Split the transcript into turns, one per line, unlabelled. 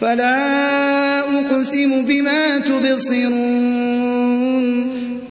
فلا أقسم بما تبصرون.